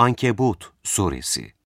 Ankebut Suresi.